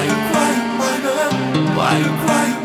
Why you crying, my love? Why you crying,